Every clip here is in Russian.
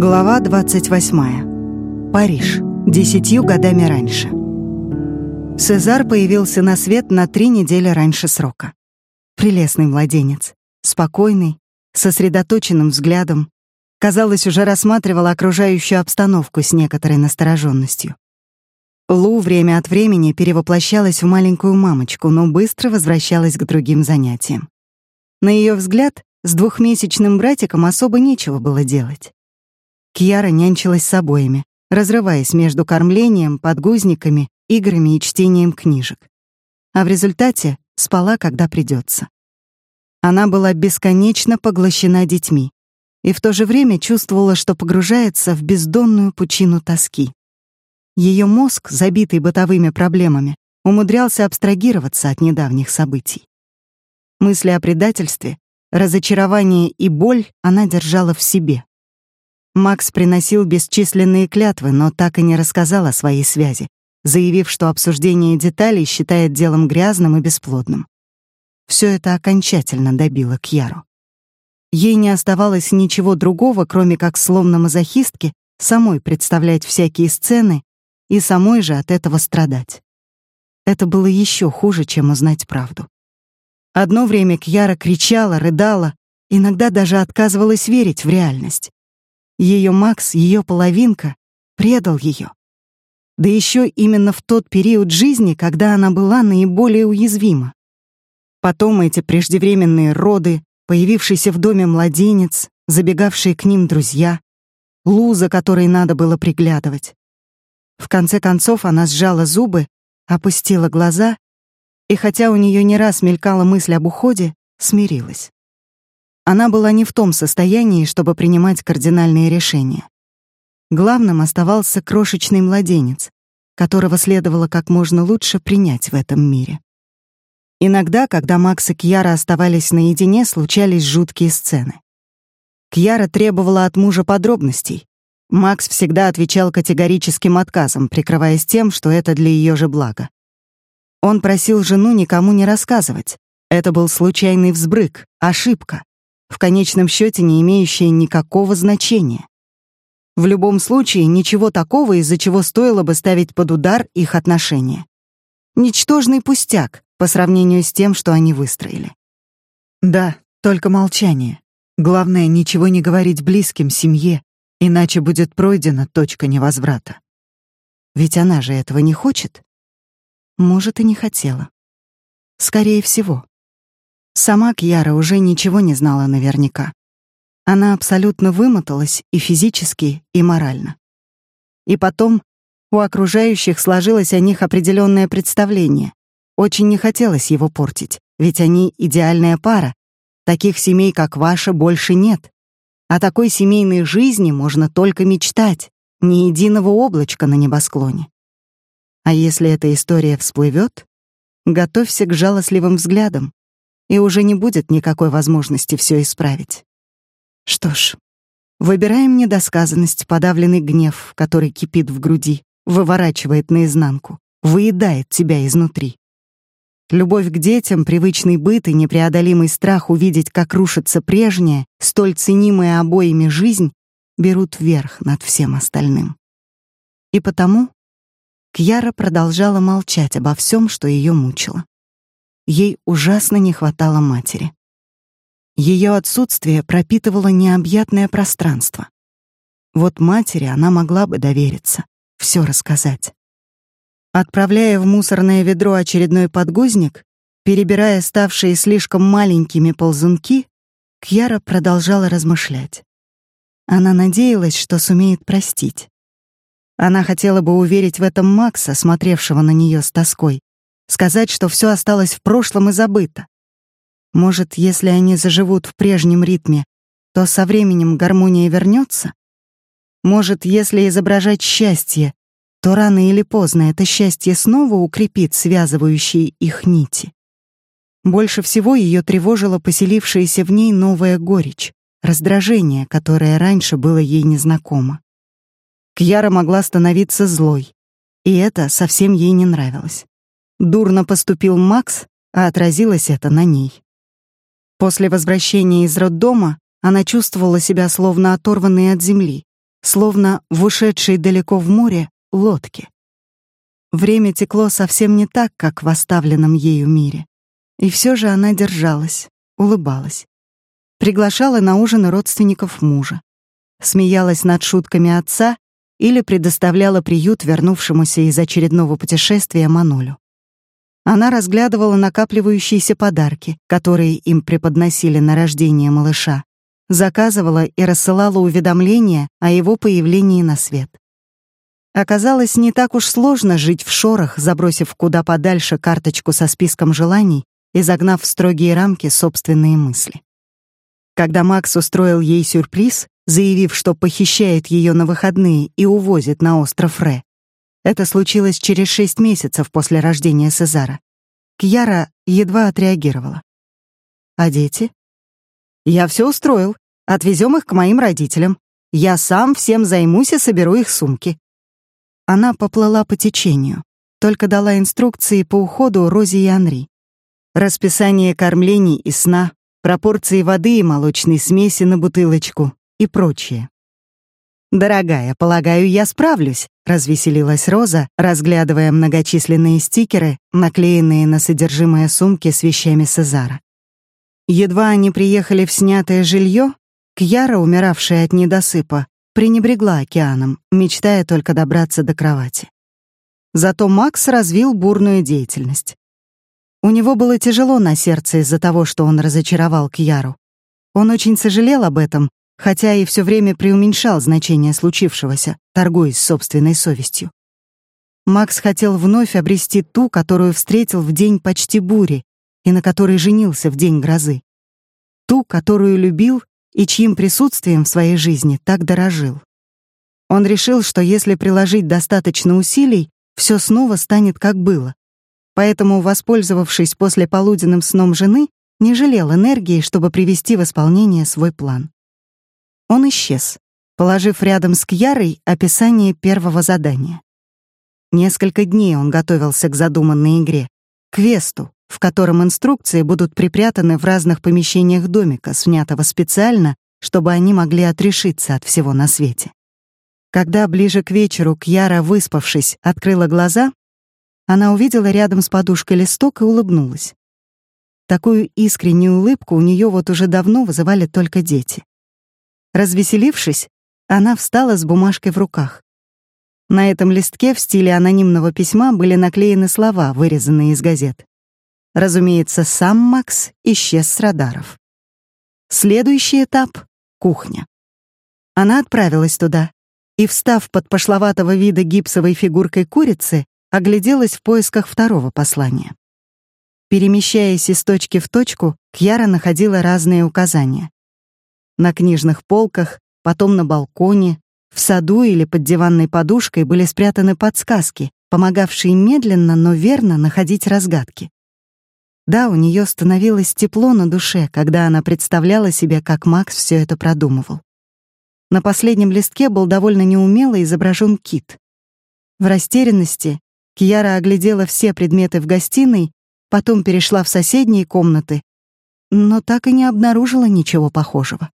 Глава 28. Париж. Десятью годами раньше. Сезар появился на свет на три недели раньше срока. Прелестный младенец, спокойный, сосредоточенным взглядом, казалось, уже рассматривал окружающую обстановку с некоторой настороженностью. Лу время от времени перевоплощалась в маленькую мамочку, но быстро возвращалась к другим занятиям. На ее взгляд, с двухмесячным братиком особо нечего было делать. Кьяра нянчилась с обоими, разрываясь между кормлением, подгузниками, играми и чтением книжек. А в результате спала, когда придется. Она была бесконечно поглощена детьми и в то же время чувствовала, что погружается в бездонную пучину тоски. Ее мозг, забитый бытовыми проблемами, умудрялся абстрагироваться от недавних событий. Мысли о предательстве, разочарование и боль она держала в себе. Макс приносил бесчисленные клятвы, но так и не рассказал о своей связи, заявив, что обсуждение деталей считает делом грязным и бесплодным. Все это окончательно добило Кьяру. Ей не оставалось ничего другого, кроме как словно мазохистки, самой представлять всякие сцены и самой же от этого страдать. Это было еще хуже, чем узнать правду. Одно время Кьяра кричала, рыдала, иногда даже отказывалась верить в реальность. Ее Макс, ее половинка, предал ее. Да еще именно в тот период жизни, когда она была наиболее уязвима. Потом эти преждевременные роды, появившийся в доме младенец, забегавшие к ним друзья, луза, которой надо было приглядывать. В конце концов она сжала зубы, опустила глаза и, хотя у нее не раз мелькала мысль об уходе, смирилась. Она была не в том состоянии, чтобы принимать кардинальные решения. Главным оставался крошечный младенец, которого следовало как можно лучше принять в этом мире. Иногда, когда Макс и Кьяра оставались наедине, случались жуткие сцены. Кьяра требовала от мужа подробностей. Макс всегда отвечал категорическим отказом, прикрываясь тем, что это для ее же блага. Он просил жену никому не рассказывать. Это был случайный взбрык, ошибка в конечном счете не имеющее никакого значения. В любом случае, ничего такого, из-за чего стоило бы ставить под удар их отношения. Ничтожный пустяк по сравнению с тем, что они выстроили. Да, только молчание. Главное, ничего не говорить близким, семье, иначе будет пройдена точка невозврата. Ведь она же этого не хочет. Может, и не хотела. Скорее всего. Сама Кьяра уже ничего не знала наверняка. Она абсолютно вымоталась и физически, и морально. И потом у окружающих сложилось о них определенное представление. Очень не хотелось его портить, ведь они идеальная пара. Таких семей, как ваша, больше нет. О такой семейной жизни можно только мечтать, ни единого облачка на небосклоне. А если эта история всплывет, готовься к жалостливым взглядам и уже не будет никакой возможности все исправить. Что ж, выбираем недосказанность, подавленный гнев, который кипит в груди, выворачивает наизнанку, выедает тебя изнутри. Любовь к детям, привычный быт и непреодолимый страх увидеть, как рушится прежняя, столь ценимая обоими жизнь, берут верх над всем остальным. И потому Кьяра продолжала молчать обо всем, что ее мучило. Ей ужасно не хватало матери. Ее отсутствие пропитывало необъятное пространство. Вот матери она могла бы довериться, все рассказать. Отправляя в мусорное ведро очередной подгузник, перебирая ставшие слишком маленькими ползунки, Кьяра продолжала размышлять. Она надеялась, что сумеет простить. Она хотела бы уверить в этом Макса, смотревшего на нее с тоской, сказать, что все осталось в прошлом и забыто. Может, если они заживут в прежнем ритме, то со временем гармония вернется? Может, если изображать счастье, то рано или поздно это счастье снова укрепит связывающие их нити. Больше всего ее тревожила поселившаяся в ней новая горечь, раздражение, которое раньше было ей незнакомо. Кьяра могла становиться злой, и это совсем ей не нравилось. Дурно поступил Макс, а отразилось это на ней. После возвращения из роддома она чувствовала себя словно оторванной от земли, словно в ушедшей далеко в море лодке. Время текло совсем не так, как в оставленном ею мире. И все же она держалась, улыбалась. Приглашала на ужин родственников мужа. Смеялась над шутками отца или предоставляла приют вернувшемуся из очередного путешествия Манулю. Она разглядывала накапливающиеся подарки, которые им преподносили на рождение малыша, заказывала и рассылала уведомления о его появлении на свет. Оказалось, не так уж сложно жить в шорах, забросив куда подальше карточку со списком желаний и загнав в строгие рамки собственные мысли. Когда Макс устроил ей сюрприз, заявив, что похищает ее на выходные и увозит на остров Ре, это случилось через шесть месяцев после рождения Сезара. Кьяра едва отреагировала. «А дети?» «Я все устроил. Отвезем их к моим родителям. Я сам всем займусь и соберу их сумки». Она поплыла по течению, только дала инструкции по уходу Розе и Анри. Расписание кормлений и сна, пропорции воды и молочной смеси на бутылочку и прочее. «Дорогая, полагаю, я справлюсь», — развеселилась Роза, разглядывая многочисленные стикеры, наклеенные на содержимое сумки с вещами Сезара. Едва они приехали в снятое жилье, Кьяра, умиравшая от недосыпа, пренебрегла океаном, мечтая только добраться до кровати. Зато Макс развил бурную деятельность. У него было тяжело на сердце из-за того, что он разочаровал Кьяру. Он очень сожалел об этом, хотя и все время преуменьшал значение случившегося, торгуясь собственной совестью. Макс хотел вновь обрести ту, которую встретил в день почти бури, и на которой женился в день грозы. Ту, которую любил и чьим присутствием в своей жизни так дорожил. Он решил, что если приложить достаточно усилий, все снова станет как было. Поэтому, воспользовавшись после полуденным сном жены, не жалел энергии, чтобы привести в исполнение свой план. Он исчез, положив рядом с Кьярой описание первого задания. Несколько дней он готовился к задуманной игре, квесту, в котором инструкции будут припрятаны в разных помещениях домика, снятого специально, чтобы они могли отрешиться от всего на свете. Когда ближе к вечеру Кьяра, выспавшись, открыла глаза, она увидела рядом с подушкой листок и улыбнулась. Такую искреннюю улыбку у нее вот уже давно вызывали только дети. Развеселившись, она встала с бумажкой в руках. На этом листке в стиле анонимного письма были наклеены слова, вырезанные из газет. Разумеется, сам Макс исчез с радаров. Следующий этап — кухня. Она отправилась туда и, встав под пошловатого вида гипсовой фигуркой курицы, огляделась в поисках второго послания. Перемещаясь из точки в точку, Кьяра находила разные указания. На книжных полках, потом на балконе, в саду или под диванной подушкой были спрятаны подсказки, помогавшие медленно, но верно находить разгадки. Да, у нее становилось тепло на душе, когда она представляла себе, как Макс все это продумывал. На последнем листке был довольно неумело изображен кит. В растерянности Кияра оглядела все предметы в гостиной, потом перешла в соседние комнаты, но так и не обнаружила ничего похожего.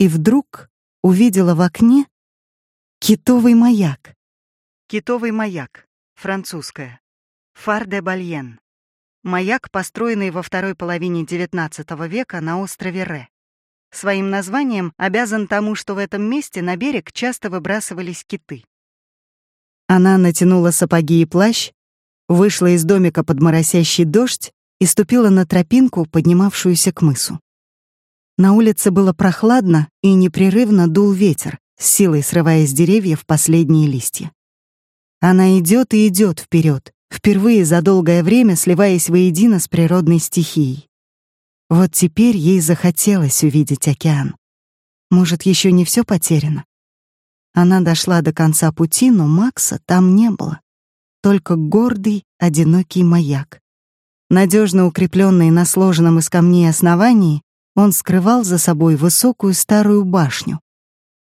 И вдруг увидела в окне китовый маяк. Китовый маяк, французское. Фар де Бальен. Маяк, построенный во второй половине XIX века на острове Ре. Своим названием обязан тому, что в этом месте на берег часто выбрасывались киты. Она натянула сапоги и плащ, вышла из домика под моросящий дождь и ступила на тропинку, поднимавшуюся к мысу. На улице было прохладно и непрерывно дул ветер, с силой срывая с деревьев последние листья. Она идет и идет вперед, впервые за долгое время сливаясь воедино с природной стихией. Вот теперь ей захотелось увидеть океан. Может, еще не все потеряно? Она дошла до конца пути, но Макса там не было. Только гордый, одинокий маяк. Надежно укрепленный на сложенном из камней основании, он скрывал за собой высокую старую башню,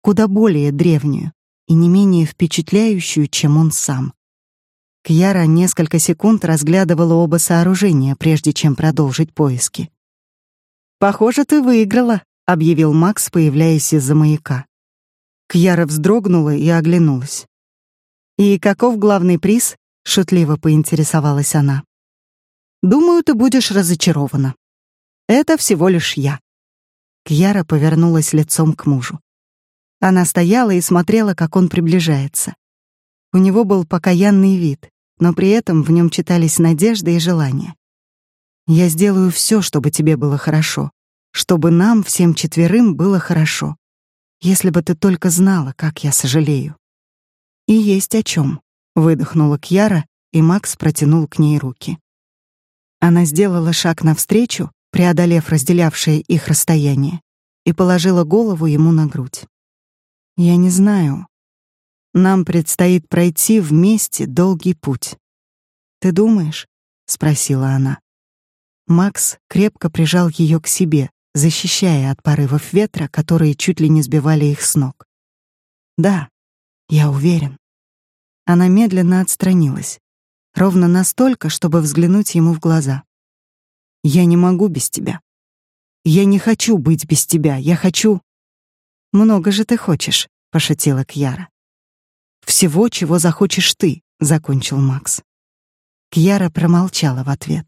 куда более древнюю и не менее впечатляющую, чем он сам. Кьяра несколько секунд разглядывала оба сооружения, прежде чем продолжить поиски. «Похоже, ты выиграла», — объявил Макс, появляясь из-за маяка. Кьяра вздрогнула и оглянулась. «И каков главный приз?» — шутливо поинтересовалась она. «Думаю, ты будешь разочарована. Это всего лишь я». Кьяра повернулась лицом к мужу. Она стояла и смотрела, как он приближается. У него был покаянный вид, но при этом в нем читались надежда и желание. «Я сделаю все, чтобы тебе было хорошо, чтобы нам, всем четверым, было хорошо. Если бы ты только знала, как я сожалею». «И есть о чем, выдохнула Кьяра, и Макс протянул к ней руки. Она сделала шаг навстречу, преодолев разделявшее их расстояние, и положила голову ему на грудь. «Я не знаю. Нам предстоит пройти вместе долгий путь. Ты думаешь?» — спросила она. Макс крепко прижал ее к себе, защищая от порывов ветра, которые чуть ли не сбивали их с ног. «Да, я уверен». Она медленно отстранилась, ровно настолько, чтобы взглянуть ему в глаза. «Я не могу без тебя. Я не хочу быть без тебя, я хочу...» «Много же ты хочешь», — пошутила Кьяра. «Всего, чего захочешь ты», — закончил Макс. Кьяра промолчала в ответ.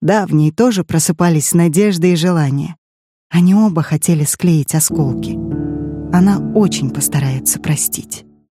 Да, в ней тоже просыпались надежды и желания. Они оба хотели склеить осколки. Она очень постарается простить.